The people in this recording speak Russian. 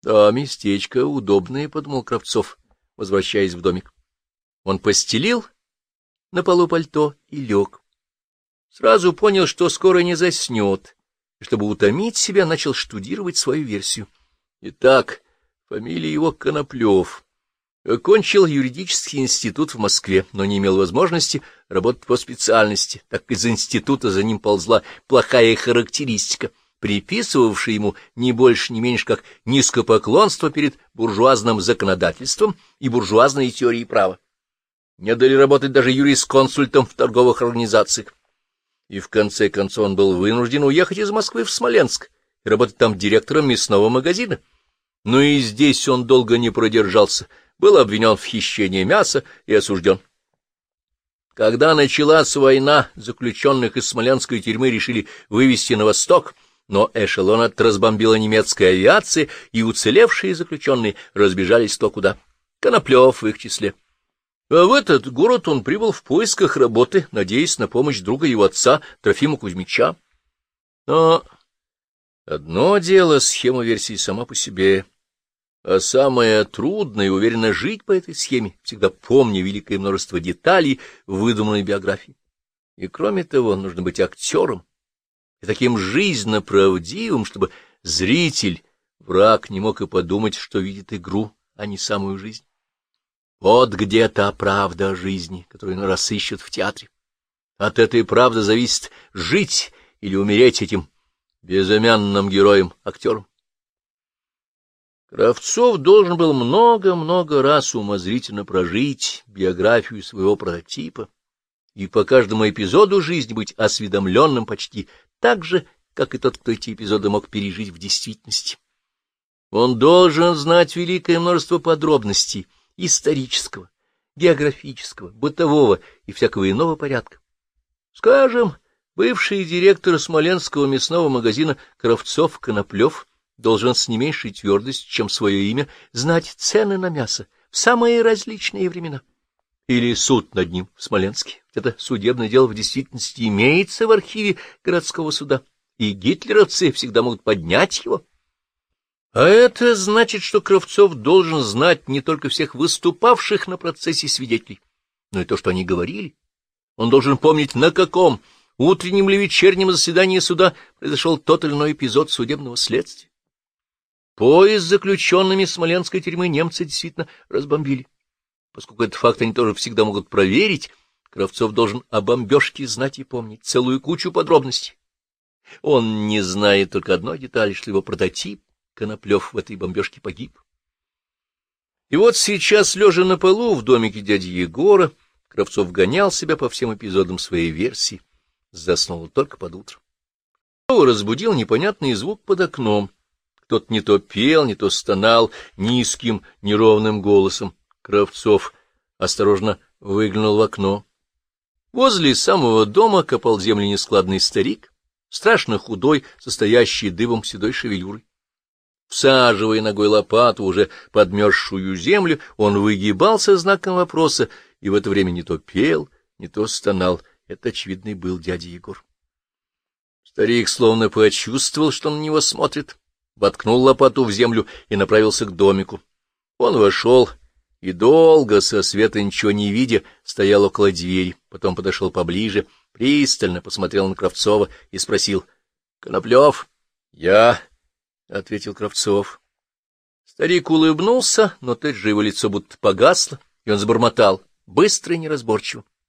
— Да, местечко удобное, — подумал Кравцов, возвращаясь в домик. Он постелил на полу пальто и лег. Сразу понял, что скоро не заснет, и, чтобы утомить себя, начал штудировать свою версию. Итак, фамилия его Коноплев. Окончил юридический институт в Москве, но не имел возможности работать по специальности, так из института за ним ползла плохая характеристика, приписывавшая ему не больше, не меньше, как низкопоклонство перед буржуазным законодательством и буржуазной теорией права. Не дали работать даже юрисконсультом в торговых организациях. И в конце концов он был вынужден уехать из Москвы в Смоленск и работать там директором мясного магазина. Но и здесь он долго не продержался — был обвинен в хищении мяса и осужден. Когда началась война, заключенных из смоленской тюрьмы решили вывести на восток, но эшелон от разбомбила немецкая авиация, и уцелевшие заключенные разбежались то куда. Коноплев в их числе. А в этот город он прибыл в поисках работы, надеясь на помощь друга его отца, Трофима Кузьмича. Но одно дело схема версии сама по себе — а самое трудное — уверенно жить по этой схеме, всегда помня великое множество деталей выдуманной биографии. И кроме того, нужно быть актером и таким жизненно правдивым, чтобы зритель, враг, не мог и подумать, что видит игру, а не самую жизнь. Вот где та правда жизни, которую раз ищут в театре. От этой правды зависит жить или умереть этим безымянным героем-актером. Кравцов должен был много-много раз умозрительно прожить биографию своего прототипа и по каждому эпизоду жизни быть осведомленным почти так же, как и тот, кто эти эпизоды мог пережить в действительности. Он должен знать великое множество подробностей исторического, географического, бытового и всякого иного порядка. Скажем, бывший директор Смоленского мясного магазина Кравцов-Коноплев должен с не меньшей твердостью, чем свое имя, знать цены на мясо в самые различные времена. Или суд над ним в Смоленске. Это судебное дело в действительности имеется в архиве городского суда, и гитлеровцы всегда могут поднять его. А это значит, что Кравцов должен знать не только всех выступавших на процессе свидетелей, но и то, что они говорили. Он должен помнить, на каком утреннем или вечернем заседании суда произошел тот или иной эпизод судебного следствия. Поезд с заключенными Смоленской тюрьмы немцы действительно разбомбили. Поскольку этот факт они тоже всегда могут проверить, Кравцов должен о бомбежке знать и помнить целую кучу подробностей. Он не знает только одной детали, что его прототип, Коноплев, в этой бомбежке погиб. И вот сейчас, лежа на полу в домике дяди Егора, Кравцов гонял себя по всем эпизодам своей версии, заснул только под утро. Его разбудил непонятный звук под окном. Тот не то пел, не то стонал низким, неровным голосом. Кравцов осторожно выглянул в окно. Возле самого дома копал землю нескладный старик, страшно худой, состоящий дыбом седой шевелюрой. Всаживая ногой лопату уже подмерзшую землю, он выгибался знаком вопроса и в это время не то пел, не то стонал. Это, очевидно, был дядя Егор. Старик словно почувствовал, что на него смотрит, воткнул лопату в землю и направился к домику. Он вошел и долго, со света ничего не видя, стоял около двери, потом подошел поближе, пристально посмотрел на Кравцова и спросил, — Коноплев? — Я, — ответил Кравцов. Старик улыбнулся, но тут же его лицо будто погасло, и он забормотал, быстро и неразборчиво.